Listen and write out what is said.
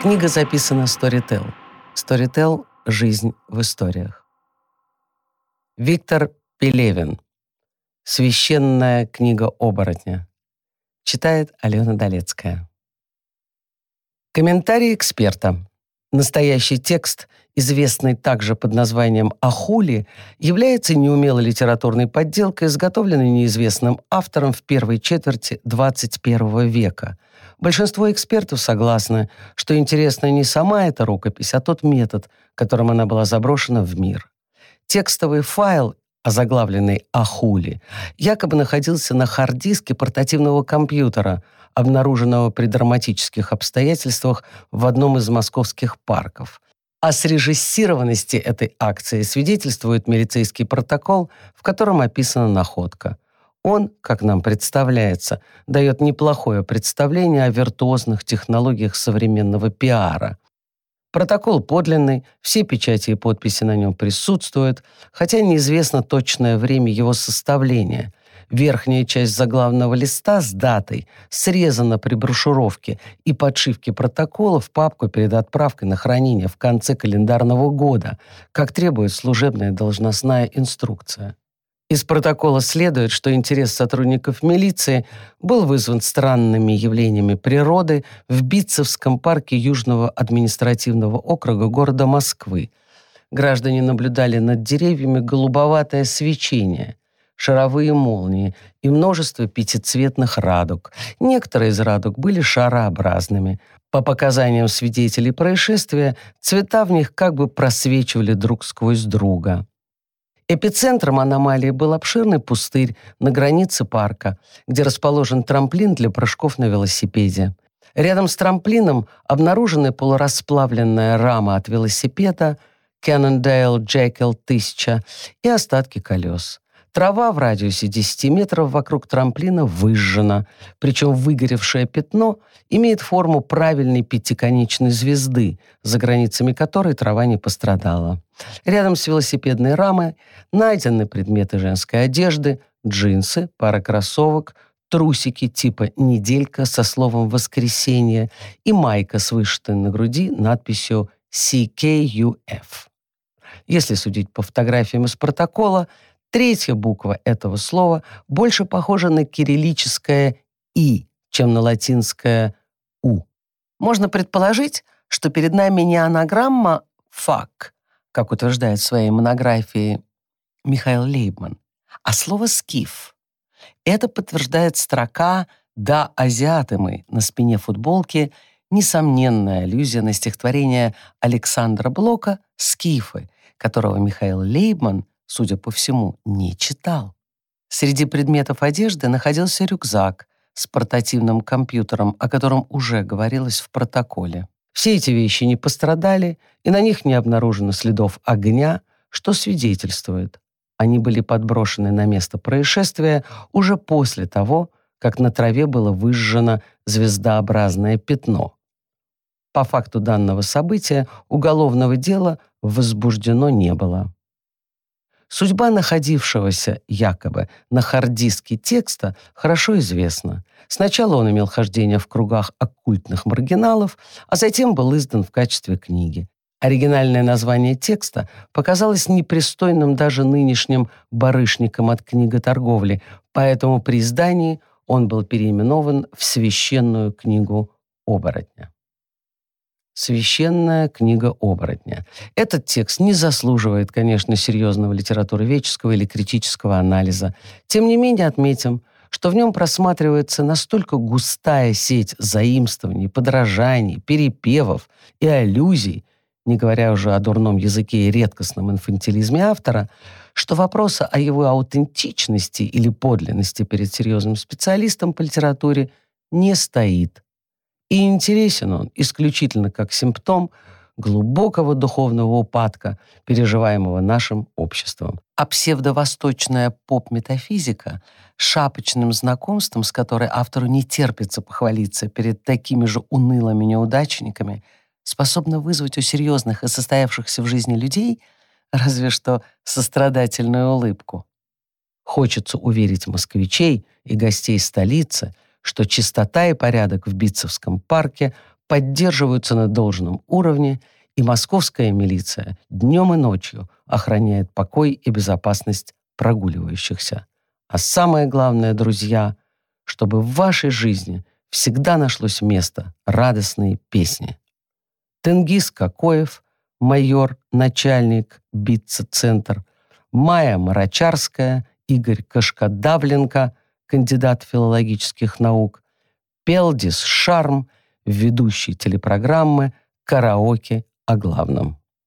Книга записана Storytel. Storytel – жизнь в историях. Виктор Пелевин. Священная книга оборотня. Читает Алена Долецкая. Комментарий эксперта. Настоящий текст, известный также под названием «Ахули», является неумелой литературной подделкой, изготовленной неизвестным автором в первой четверти XXI века. Большинство экспертов согласны, что интересна не сама эта рукопись, а тот метод, которым она была заброшена в мир. Текстовый файл озаглавленный «Ахули», якобы находился на хард-диске портативного компьютера – обнаруженного при драматических обстоятельствах в одном из московских парков. О срежиссированности этой акции свидетельствует милицейский протокол, в котором описана находка. Он, как нам представляется, дает неплохое представление о виртуозных технологиях современного пиара. Протокол подлинный, все печати и подписи на нем присутствуют, хотя неизвестно точное время его составления – Верхняя часть заглавного листа с датой срезана при брошюровке и подшивке протокола в папку перед отправкой на хранение в конце календарного года, как требует служебная должностная инструкция. Из протокола следует, что интерес сотрудников милиции был вызван странными явлениями природы в Битцевском парке Южного административного округа города Москвы. Граждане наблюдали над деревьями голубоватое свечение шаровые молнии и множество пятицветных радуг. Некоторые из радуг были шарообразными. По показаниям свидетелей происшествия, цвета в них как бы просвечивали друг сквозь друга. Эпицентром аномалии был обширный пустырь на границе парка, где расположен трамплин для прыжков на велосипеде. Рядом с трамплином обнаружены полурасплавленная рама от велосипеда Cannondale Jekyll 1000 и остатки колес. Трава в радиусе 10 метров вокруг трамплина выжжена, причем выгоревшее пятно имеет форму правильной пятиконечной звезды, за границами которой трава не пострадала. Рядом с велосипедной рамой найдены предметы женской одежды, джинсы, пара кроссовок, трусики типа «неделька» со словом «воскресенье» и майка с вышитой на груди надписью CKUF. Если судить по фотографиям из протокола, Третья буква этого слова больше похожа на кириллическое «и», чем на латинское «у». Можно предположить, что перед нами не анаграмма «фак», как утверждает в своей монографии Михаил Лейбман, а слово «скиф». Это подтверждает строка «Да, азиаты мы» на спине футболки, несомненная аллюзия на стихотворение Александра Блока «Скифы», которого Михаил Лейбман судя по всему, не читал. Среди предметов одежды находился рюкзак с портативным компьютером, о котором уже говорилось в протоколе. Все эти вещи не пострадали, и на них не обнаружено следов огня, что свидетельствует. Они были подброшены на место происшествия уже после того, как на траве было выжжено звездообразное пятно. По факту данного события уголовного дела возбуждено не было. Судьба находившегося, якобы, на хард-диске текста хорошо известна. Сначала он имел хождение в кругах оккультных маргиналов, а затем был издан в качестве книги. Оригинальное название текста показалось непристойным даже нынешним барышникам от книготорговли, поэтому при издании он был переименован в «Священную книгу оборотня». Священная книга оборотня. Этот текст не заслуживает, конечно, серьезного литературоведческого или критического анализа. Тем не менее отметим, что в нем просматривается настолько густая сеть заимствований, подражаний, перепевов и аллюзий, не говоря уже о дурном языке и редкостном инфантилизме автора, что вопроса о его аутентичности или подлинности перед серьезным специалистом по литературе не стоит. И интересен он исключительно как симптом глубокого духовного упадка, переживаемого нашим обществом. А псевдовосточная поп-метафизика, шапочным знакомством, с которой автору не терпится похвалиться перед такими же унылыми неудачниками, способна вызвать у серьезных и состоявшихся в жизни людей разве что сострадательную улыбку. Хочется уверить москвичей и гостей столицы – что чистота и порядок в Битцевском парке поддерживаются на должном уровне, и московская милиция днем и ночью охраняет покой и безопасность прогуливающихся. А самое главное, друзья, чтобы в вашей жизни всегда нашлось место радостные песни. Тенгиз Кокоев, майор, начальник, битца-центр, Майя Марачарская, Игорь Кашкадавленко, кандидат филологических наук, Пелдис Шарм, ведущий телепрограммы «Караоке о главном».